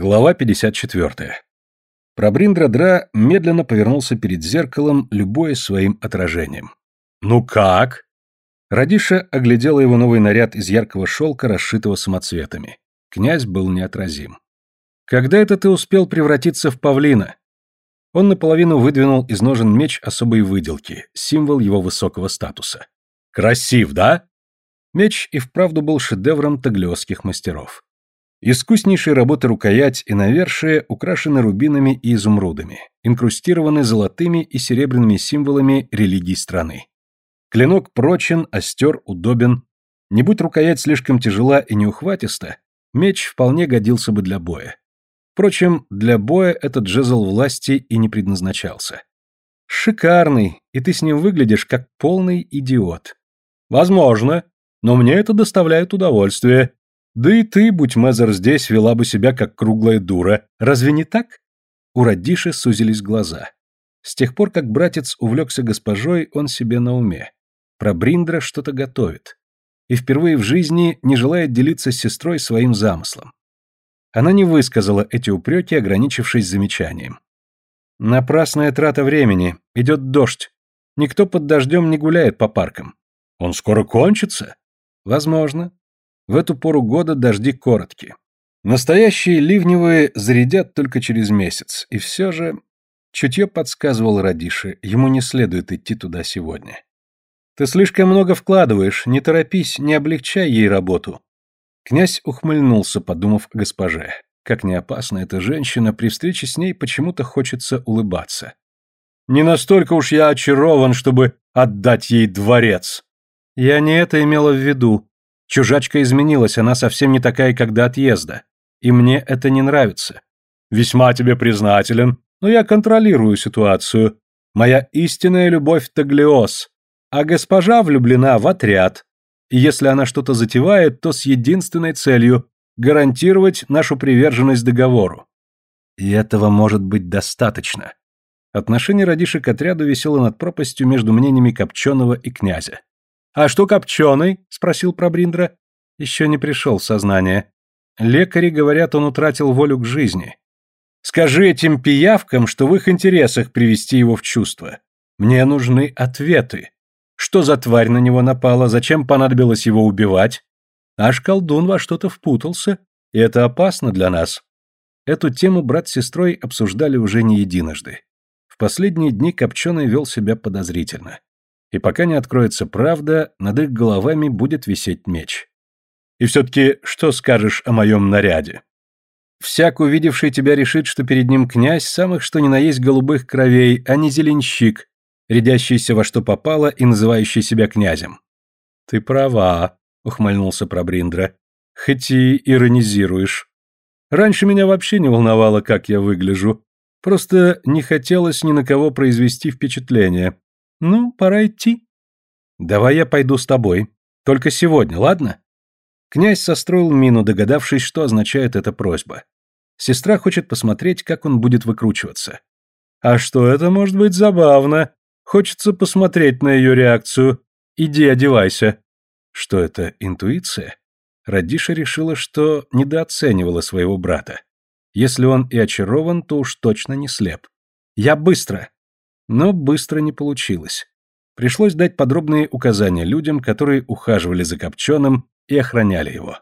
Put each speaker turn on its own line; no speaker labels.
Глава 54. Прабриндра-дра медленно повернулся перед зеркалом, любое своим отражением. «Ну как?» Радиша оглядела его новый наряд из яркого шелка, расшитого самоцветами. Князь был неотразим. «Когда это ты успел превратиться в павлина?» Он наполовину выдвинул из ножен меч особой выделки, символ его высокого статуса. «Красив, да?» Меч и вправду был шедевром таглиосских мастеров. Искуснейшей работы рукоять и навершие украшены рубинами и изумрудами, инкрустированы золотыми и серебряными символами религий страны. Клинок прочен, остер, удобен. Не будь рукоять слишком тяжела и неухватиста, меч вполне годился бы для боя. Впрочем, для боя этот жезл власти и не предназначался. Шикарный, и ты с ним выглядишь как полный идиот. Возможно, но мне это доставляет удовольствие, да и ты, будь Мезер здесь, вела бы себя как круглая дура. Разве не так? У Радиши сузились глаза. С тех пор, как братец увлекся госпожой, он себе на уме. Про Бриндра что-то готовит. И впервые в жизни не желает делиться с сестрой своим замыслом. Она не высказала эти упреки, ограничившись замечанием. Напрасная трата времени. Идет дождь. Никто под дождем не гуляет по паркам. Он скоро кончится? Возможно. В эту пору года дожди короткие. Настоящие ливневые зарядят только через месяц, и все же... Чутье подсказывал Радише, ему не следует идти туда сегодня. «Ты слишком много вкладываешь, не торопись, не облегчай ей работу». Князь ухмыльнулся, подумав о госпоже. Как не опасна эта женщина, при встрече с ней почему-то хочется улыбаться. «Не настолько уж я очарован, чтобы отдать ей дворец». «Я не это имела в виду», Чужачка изменилась, она совсем не такая, как до отъезда. И мне это не нравится. Весьма тебе признателен, но я контролирую ситуацию. Моя истинная любовь Таглиос, а госпожа влюблена в отряд. И если она что-то затевает, то с единственной целью – гарантировать нашу приверженность договору. И этого может быть достаточно. Отношение Радиши к отряду висело над пропастью между мнениями Копченого и князя. «А что Копченый?» — спросил Пробриндра. Еще не пришел в сознание. Лекари говорят, он утратил волю к жизни. Скажи этим пиявкам, что в их интересах привести его в чувство. Мне нужны ответы. Что за тварь на него напала, зачем понадобилось его убивать? Аж колдун во что-то впутался, и это опасно для нас. Эту тему брат с сестрой обсуждали уже не единожды. В последние дни Копченый вел себя подозрительно и пока не откроется правда, над их головами будет висеть меч. И все-таки что скажешь о моем наряде? Всяк, увидевший тебя, решит, что перед ним князь самых что ни на есть голубых кровей, а не зеленщик, рядящийся во что попало и называющий себя князем. Ты права, ухмыльнулся Пробриндра. Хоть и иронизируешь. Раньше меня вообще не волновало, как я выгляжу. Просто не хотелось ни на кого произвести впечатление. «Ну, пора идти». «Давай я пойду с тобой. Только сегодня, ладно?» Князь состроил мину, догадавшись, что означает эта просьба. Сестра хочет посмотреть, как он будет выкручиваться. «А что это может быть забавно? Хочется посмотреть на ее реакцию. Иди одевайся». Что это, интуиция? Радиша решила, что недооценивала своего брата. Если он и очарован, то уж точно не слеп. «Я быстро!» Но быстро не получилось. Пришлось дать подробные указания людям, которые ухаживали за Копченым и охраняли его.